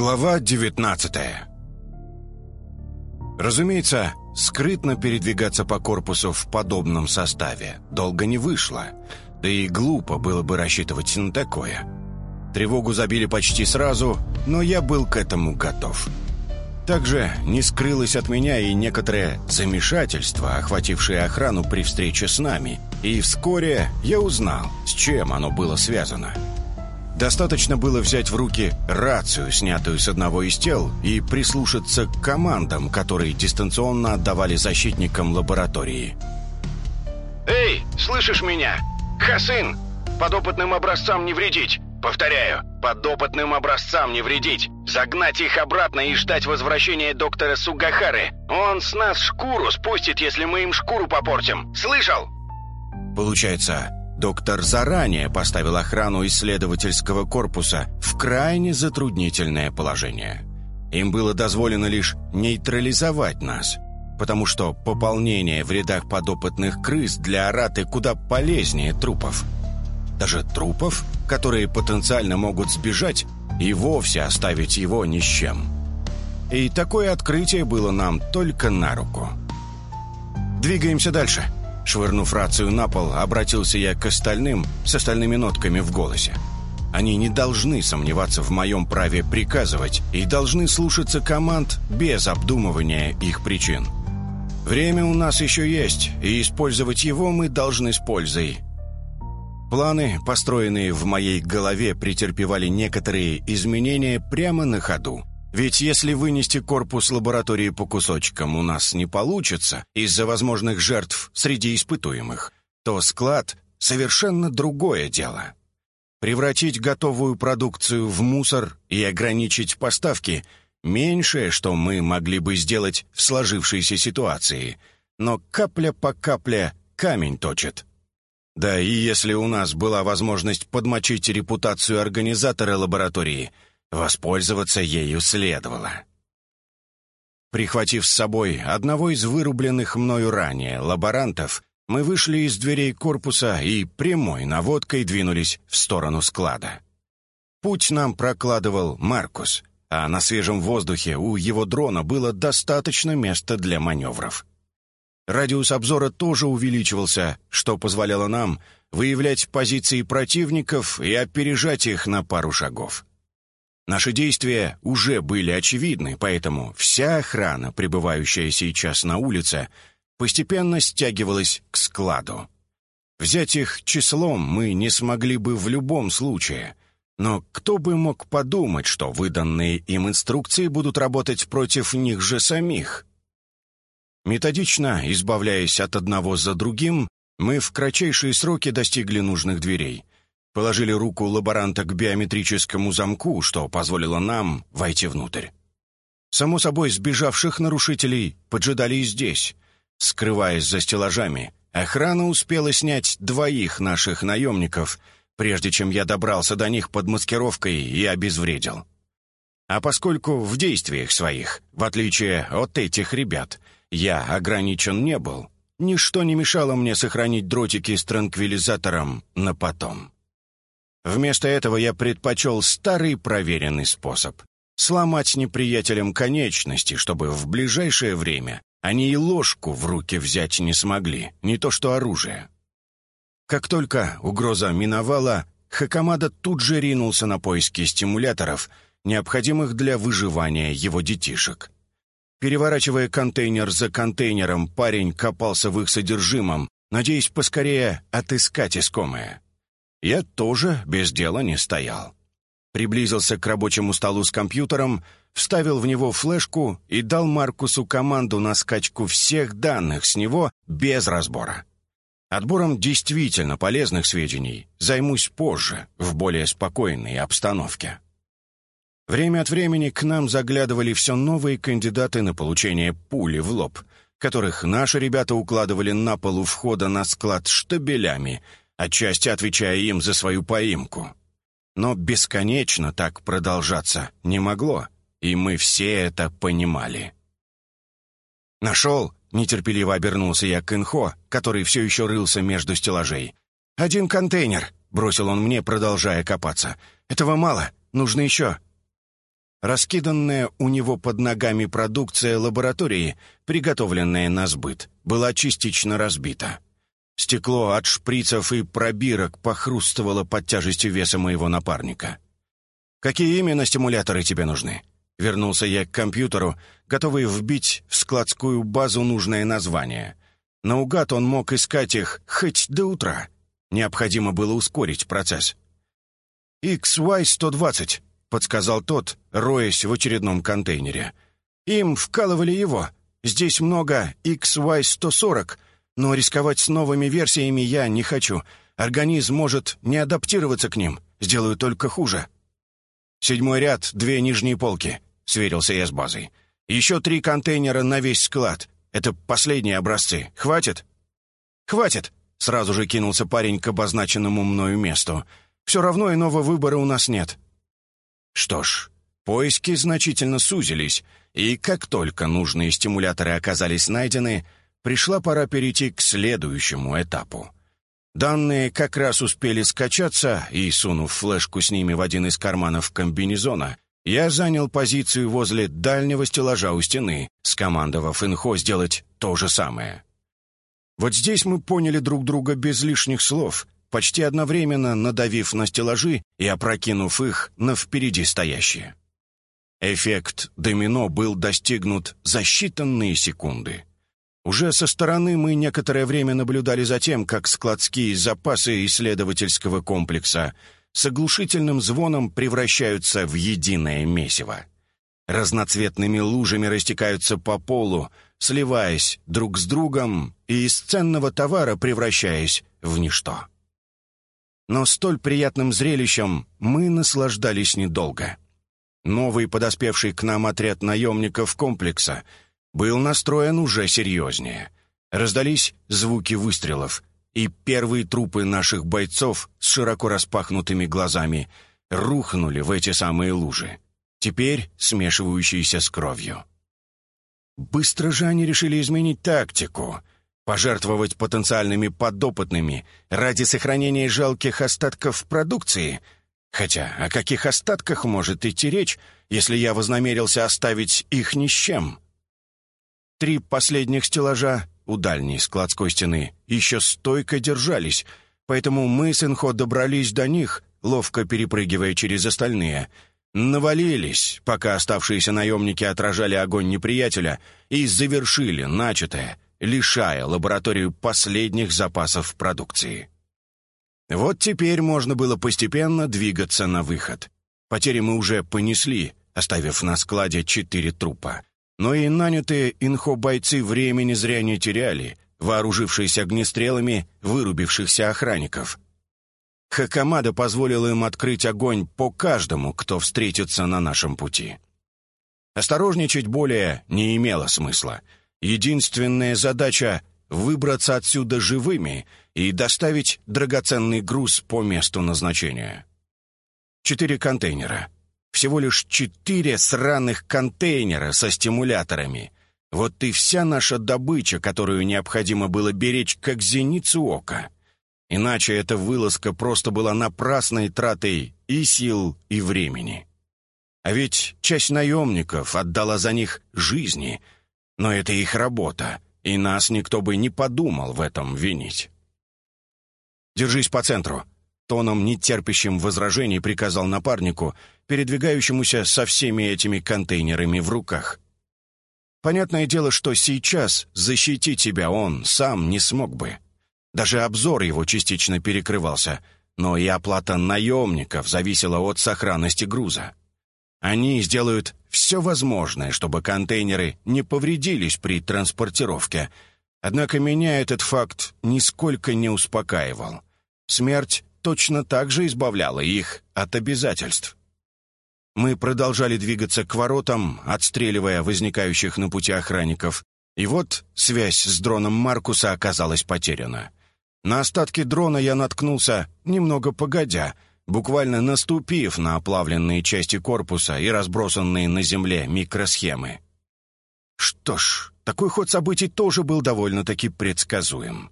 Глава 19 Разумеется, скрытно передвигаться по корпусу в подобном составе долго не вышло, да и глупо было бы рассчитывать на такое. Тревогу забили почти сразу, но я был к этому готов. Также не скрылось от меня и некоторое замешательство, охватившее охрану при встрече с нами, и вскоре я узнал, с чем оно было связано. Достаточно было взять в руки рацию, снятую с одного из тел, и прислушаться к командам, которые дистанционно отдавали защитникам лаборатории. «Эй, слышишь меня? Хасин! Подопытным образцам не вредить! Повторяю, подопытным образцам не вредить! Загнать их обратно и ждать возвращения доктора Сугахары! Он с нас шкуру спустит, если мы им шкуру попортим! Слышал?» Получается, доктор заранее поставил охрану исследовательского корпуса в крайне затруднительное положение. Им было дозволено лишь нейтрализовать нас, потому что пополнение в рядах подопытных крыс для араты куда полезнее трупов. Даже трупов, которые потенциально могут сбежать и вовсе оставить его ни с чем. И такое открытие было нам только на руку. «Двигаемся дальше», Швырнув рацию на пол, обратился я к остальным с остальными нотками в голосе. Они не должны сомневаться в моем праве приказывать и должны слушаться команд без обдумывания их причин. Время у нас еще есть, и использовать его мы должны с пользой. Планы, построенные в моей голове, претерпевали некоторые изменения прямо на ходу. Ведь если вынести корпус лаборатории по кусочкам у нас не получится из-за возможных жертв среди испытуемых, то склад — совершенно другое дело. Превратить готовую продукцию в мусор и ограничить поставки — меньшее, что мы могли бы сделать в сложившейся ситуации, но капля по капле камень точит. Да и если у нас была возможность подмочить репутацию организатора лаборатории — Воспользоваться ею следовало. Прихватив с собой одного из вырубленных мною ранее лаборантов, мы вышли из дверей корпуса и прямой наводкой двинулись в сторону склада. Путь нам прокладывал Маркус, а на свежем воздухе у его дрона было достаточно места для маневров. Радиус обзора тоже увеличивался, что позволяло нам выявлять позиции противников и опережать их на пару шагов. Наши действия уже были очевидны, поэтому вся охрана, пребывающая сейчас на улице, постепенно стягивалась к складу. Взять их числом мы не смогли бы в любом случае, но кто бы мог подумать, что выданные им инструкции будут работать против них же самих? Методично, избавляясь от одного за другим, мы в кратчайшие сроки достигли нужных дверей — Положили руку лаборанта к биометрическому замку, что позволило нам войти внутрь. Само собой, сбежавших нарушителей поджидали и здесь. Скрываясь за стеллажами, охрана успела снять двоих наших наемников, прежде чем я добрался до них под маскировкой и обезвредил. А поскольку в действиях своих, в отличие от этих ребят, я ограничен не был, ничто не мешало мне сохранить дротики с транквилизатором на потом. Вместо этого я предпочел старый проверенный способ — сломать неприятелям конечности, чтобы в ближайшее время они и ложку в руки взять не смогли, не то что оружие. Как только угроза миновала, Хакамада тут же ринулся на поиски стимуляторов, необходимых для выживания его детишек. Переворачивая контейнер за контейнером, парень копался в их содержимом, надеясь поскорее отыскать искомое. Я тоже без дела не стоял. Приблизился к рабочему столу с компьютером, вставил в него флешку и дал Маркусу команду на скачку всех данных с него без разбора. Отбором действительно полезных сведений займусь позже, в более спокойной обстановке. Время от времени к нам заглядывали все новые кандидаты на получение пули в лоб, которых наши ребята укладывали на полу входа на склад штабелями отчасти отвечая им за свою поимку. Но бесконечно так продолжаться не могло, и мы все это понимали. «Нашел!» — нетерпеливо обернулся я к Инхо, который все еще рылся между стеллажей. «Один контейнер!» — бросил он мне, продолжая копаться. «Этого мало, нужно еще!» Раскиданная у него под ногами продукция лаборатории, приготовленная на сбыт, была частично разбита. Стекло от шприцев и пробирок похрустывало под тяжестью веса моего напарника. «Какие именно стимуляторы тебе нужны?» Вернулся я к компьютеру, готовый вбить в складскую базу нужное название. Наугад он мог искать их хоть до утра. Необходимо было ускорить процесс. «XY-120», — подсказал тот, роясь в очередном контейнере. «Им вкалывали его. Здесь много XY-140, но рисковать с новыми версиями я не хочу. Организм может не адаптироваться к ним, сделаю только хуже». «Седьмой ряд, две нижние полки», — сверился я с базой. «Еще три контейнера на весь склад. Это последние образцы. Хватит?» «Хватит!» — сразу же кинулся парень к обозначенному мною месту. «Все равно иного выбора у нас нет». Что ж, поиски значительно сузились, и как только нужные стимуляторы оказались найдены, пришла пора перейти к следующему этапу. Данные как раз успели скачаться, и, сунув флешку с ними в один из карманов комбинезона, я занял позицию возле дальнего стеллажа у стены, скомандовав инхо сделать то же самое. Вот здесь мы поняли друг друга без лишних слов, почти одновременно надавив на стеллажи и опрокинув их на впереди стоящие. Эффект домино был достигнут за считанные секунды. Уже со стороны мы некоторое время наблюдали за тем, как складские запасы исследовательского комплекса — с оглушительным звоном превращаются в единое месиво. Разноцветными лужами растекаются по полу, сливаясь друг с другом и из ценного товара превращаясь в ничто. Но столь приятным зрелищем мы наслаждались недолго. Новый подоспевший к нам отряд наемников комплекса был настроен уже серьезнее. Раздались звуки выстрелов — и первые трупы наших бойцов с широко распахнутыми глазами рухнули в эти самые лужи, теперь смешивающиеся с кровью. Быстро же они решили изменить тактику, пожертвовать потенциальными подопытными ради сохранения жалких остатков продукции. Хотя о каких остатках может идти речь, если я вознамерился оставить их ни с чем? Три последних стеллажа у дальней складской стены еще стойко держались, поэтому мы с Инхо добрались до них, ловко перепрыгивая через остальные. Навалились, пока оставшиеся наемники отражали огонь неприятеля и завершили начатое, лишая лабораторию последних запасов продукции. Вот теперь можно было постепенно двигаться на выход. Потери мы уже понесли, оставив на складе четыре трупа. Но и нанятые инхо-бойцы времени зря не теряли, вооружившись огнестрелами вырубившихся охранников. Хакамада позволил им открыть огонь по каждому, кто встретится на нашем пути. Осторожничать более не имело смысла. Единственная задача — выбраться отсюда живыми и доставить драгоценный груз по месту назначения. Четыре контейнера — всего лишь четыре сраных контейнера со стимуляторами. Вот и вся наша добыча, которую необходимо было беречь как зеницу ока. Иначе эта вылазка просто была напрасной тратой и сил, и времени. А ведь часть наемников отдала за них жизни, но это их работа, и нас никто бы не подумал в этом винить. «Держись по центру», — тоном, нетерпящим возражений, приказал напарнику, передвигающемуся со всеми этими контейнерами в руках. Понятное дело, что сейчас защитить себя он сам не смог бы. Даже обзор его частично перекрывался, но и оплата наемников зависела от сохранности груза. Они сделают все возможное, чтобы контейнеры не повредились при транспортировке. Однако меня этот факт нисколько не успокаивал. Смерть точно так же избавляла их от обязательств. Мы продолжали двигаться к воротам, отстреливая возникающих на пути охранников. И вот связь с дроном Маркуса оказалась потеряна. На остатки дрона я наткнулся немного погодя, буквально наступив на оплавленные части корпуса и разбросанные на земле микросхемы. Что ж, такой ход событий тоже был довольно-таки предсказуем.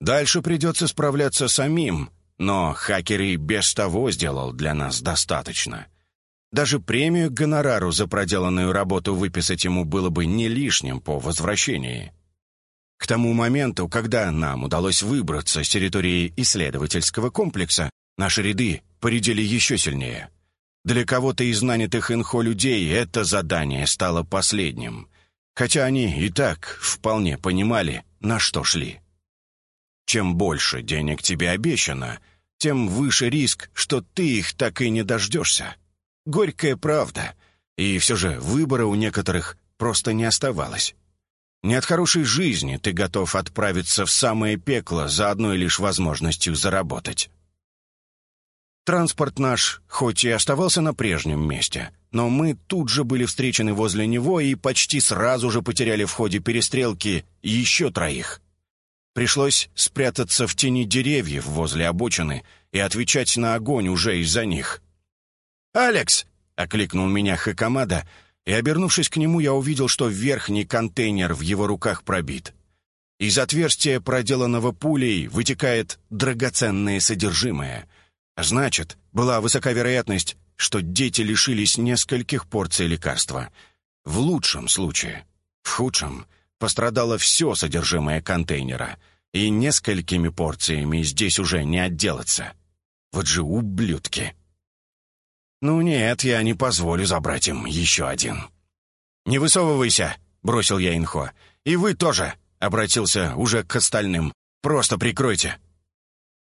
Дальше придется справляться самим, но хакер и без того сделал для нас достаточно — Даже премию гонорару за проделанную работу выписать ему было бы не лишним по возвращении. К тому моменту, когда нам удалось выбраться с территории исследовательского комплекса, наши ряды поредели еще сильнее. Для кого-то из нанятых инхо людей это задание стало последним, хотя они и так вполне понимали, на что шли. Чем больше денег тебе обещано, тем выше риск, что ты их так и не дождешься. Горькая правда. И все же выбора у некоторых просто не оставалось. Не от хорошей жизни ты готов отправиться в самое пекло за одной лишь возможностью заработать. Транспорт наш хоть и оставался на прежнем месте, но мы тут же были встречены возле него и почти сразу же потеряли в ходе перестрелки еще троих. Пришлось спрятаться в тени деревьев возле обочины и отвечать на огонь уже из-за них. «Алекс!» — окликнул меня Хакамада — и, обернувшись к нему, я увидел, что верхний контейнер в его руках пробит. Из отверстия, проделанного пулей, вытекает драгоценное содержимое. значит, была высока вероятность, что дети лишились нескольких порций лекарства. В лучшем случае. В худшем пострадало все содержимое контейнера, и несколькими порциями здесь уже не отделаться. Вот же ублюдки! «Ну нет, я не позволю забрать им еще один». «Не высовывайся», — бросил я Инхо. «И вы тоже», — обратился уже к остальным. «Просто прикройте».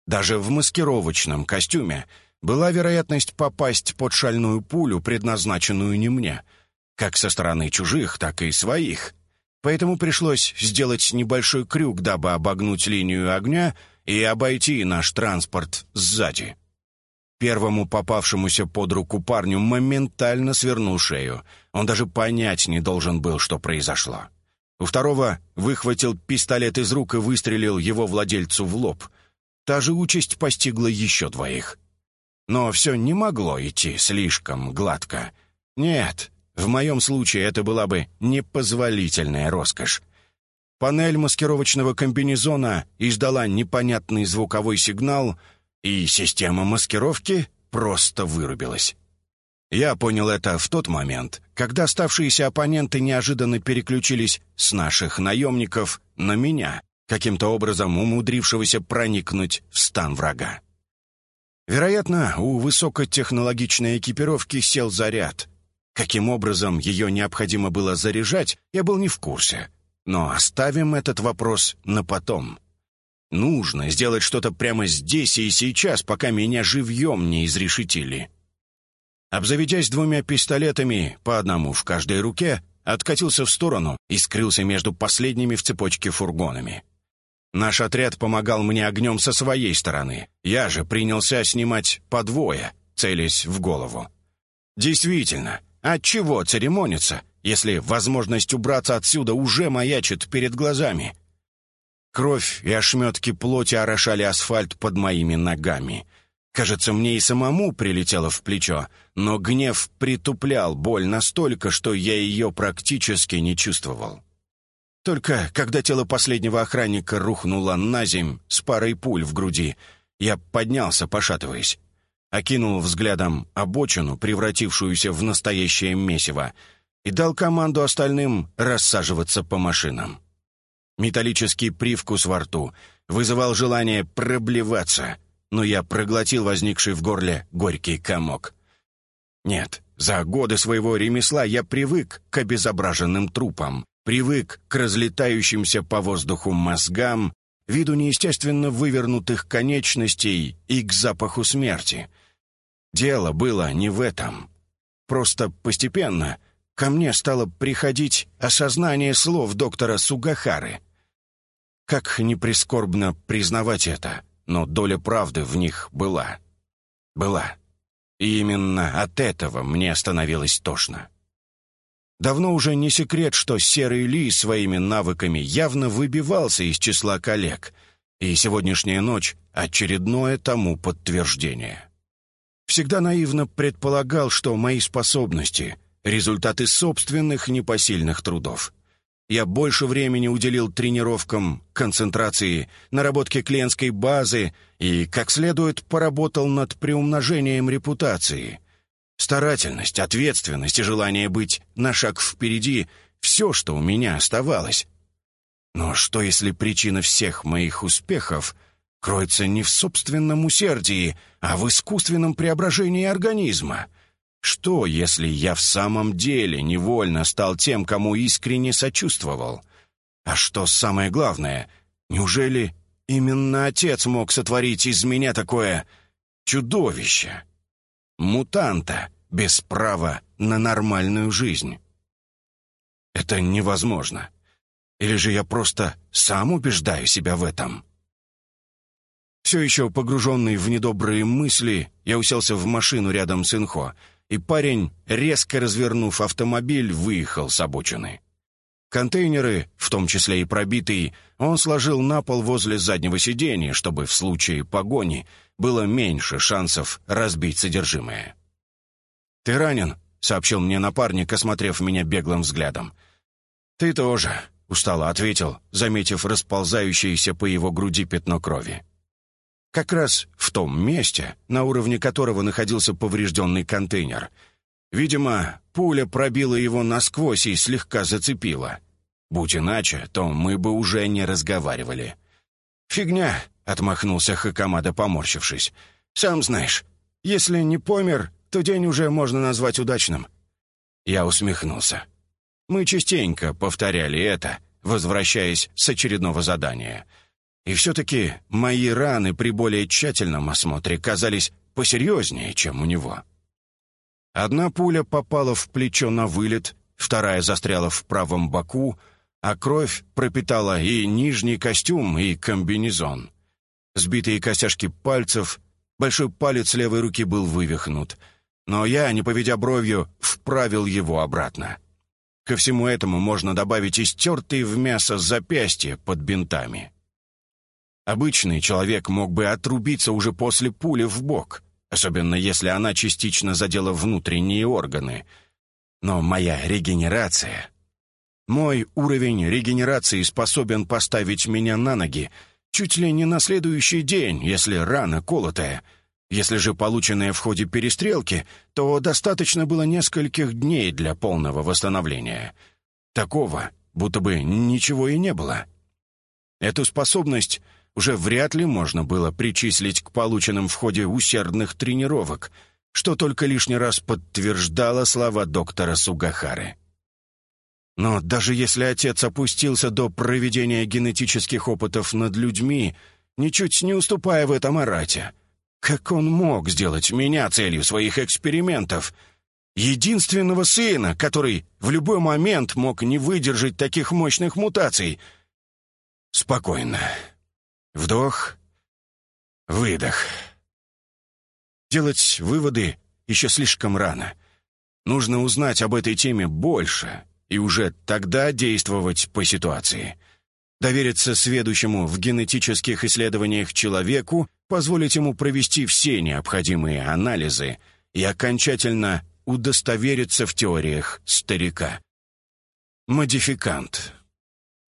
Даже в маскировочном костюме была вероятность попасть под шальную пулю, предназначенную не мне, как со стороны чужих, так и своих. Поэтому пришлось сделать небольшой крюк, дабы обогнуть линию огня и обойти наш транспорт сзади. Первому попавшемуся под руку парню моментально свернул шею. Он даже понять не должен был, что произошло. У второго выхватил пистолет из рук и выстрелил его владельцу в лоб. Та же участь постигла еще двоих. Но все не могло идти слишком гладко. Нет, в моем случае это была бы непозволительная роскошь. Панель маскировочного комбинезона издала непонятный звуковой сигнал — и система маскировки просто вырубилась. Я понял это в тот момент, когда оставшиеся оппоненты неожиданно переключились с наших наемников на меня, каким-то образом умудрившегося проникнуть в стан врага. Вероятно, у высокотехнологичной экипировки сел заряд. Каким образом ее необходимо было заряжать, я был не в курсе. Но оставим этот вопрос на потом. Нужно сделать что-то прямо здесь и сейчас, пока меня живьем не изрешетили. Обзаведясь двумя пистолетами, по одному в каждой руке, откатился в сторону и скрылся между последними в цепочке фургонами. Наш отряд помогал мне огнем со своей стороны. Я же принялся снимать по двое, целясь в голову. Действительно, отчего церемониться, если возможность убраться отсюда уже маячит перед глазами? Кровь и ошметки плоти орошали асфальт под моими ногами. Кажется, мне и самому прилетело в плечо, но гнев притуплял боль настолько, что я ее практически не чувствовал. Только когда тело последнего охранника рухнуло на земь с парой пуль в груди, я поднялся, пошатываясь. Окинул взглядом обочину, превратившуюся в настоящее месиво, и дал команду остальным рассаживаться по машинам. Металлический привкус во рту вызывал желание проблеваться, но я проглотил возникший в горле горький комок. Нет, за годы своего ремесла я привык к обезображенным трупам, привык к разлетающимся по воздуху мозгам, виду неестественно вывернутых конечностей и к запаху смерти. Дело было не в этом. Просто постепенно ко мне стало приходить осознание слов доктора Сугахары. Как ни прискорбно признавать это, но доля правды в них была. Была. И именно от этого мне становилось тошно. Давно уже не секрет, что Серый Ли своими навыками явно выбивался из числа коллег, и сегодняшняя ночь — очередное тому подтверждение. Всегда наивно предполагал, что мои способности — результаты собственных непосильных трудов — я больше времени уделил тренировкам, концентрации, наработке клиентской базы и, как следует, поработал над приумножением репутации. Старательность, ответственность и желание быть на шаг впереди — все, что у меня оставалось. Но что, если причина всех моих успехов кроется не в собственном усердии, а в искусственном преображении организма? Что, если я в самом деле невольно стал тем, кому искренне сочувствовал? А что самое главное, неужели именно отец мог сотворить из меня такое чудовище? Мутанта, без права на нормальную жизнь. Это невозможно. Или же я просто сам убеждаю себя в этом? Все еще погруженный в недобрые мысли, я уселся в машину рядом с Инхо, и парень, резко развернув автомобиль, выехал с обочины. Контейнеры, в том числе и пробитые, он сложил на пол возле заднего сиденья, чтобы в случае погони было меньше шансов разбить содержимое. «Ты ранен?» — сообщил мне напарник, осмотрев меня беглым взглядом. «Ты тоже», — устало ответил, заметив расползающееся по его груди пятно крови. Как раз в том месте, на уровне которого находился поврежденный контейнер. Видимо, пуля пробила его насквозь и слегка зацепила. Будь иначе, то мы бы уже не разговаривали. «Фигня», — отмахнулся Хакамада, поморщившись. «Сам знаешь, если не помер, то день уже можно назвать удачным». Я усмехнулся. Мы частенько повторяли это, возвращаясь с очередного задания. И все-таки мои раны при более тщательном осмотре казались посерьезнее, чем у него. Одна пуля попала в плечо на вылет, вторая застряла в правом боку, а кровь пропитала и нижний костюм, и комбинезон. Сбитые костяшки пальцев, большой палец левой руки был вывихнут — но я, не поведя бровью, вправил его обратно. Ко всему этому можно добавить истертые в мясо запястья под бинтами. Обычный человек мог бы отрубиться уже после пули в бок, особенно если она частично задела внутренние органы. Но моя регенерация... Мой уровень регенерации способен поставить меня на ноги чуть ли не на следующий день, если рана колотая — если же полученное в ходе перестрелки, то достаточно было нескольких дней для полного восстановления. Такого, будто бы ничего и не было. Эту способность уже вряд ли можно было причислить к полученным в ходе усердных тренировок, что только лишний раз подтверждало слова доктора Сугахары. Но даже если отец опустился до проведения генетических опытов над людьми, ничуть не уступая в этом Арате — как он мог сделать меня целью своих экспериментов? Единственного сына, который в любой момент мог не выдержать таких мощных мутаций. Спокойно. Вдох. Выдох. Делать выводы еще слишком рано. Нужно узнать об этой теме больше и уже тогда действовать по ситуации. Довериться сведущему в генетических исследованиях человеку позволить ему провести все необходимые анализы и окончательно удостовериться в теориях старика. Модификант.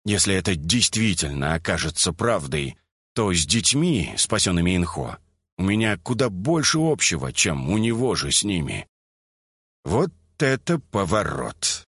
Если это действительно окажется правдой, то с детьми, спасенными Инхо, у меня куда больше общего, чем у него же с ними. Вот это поворот.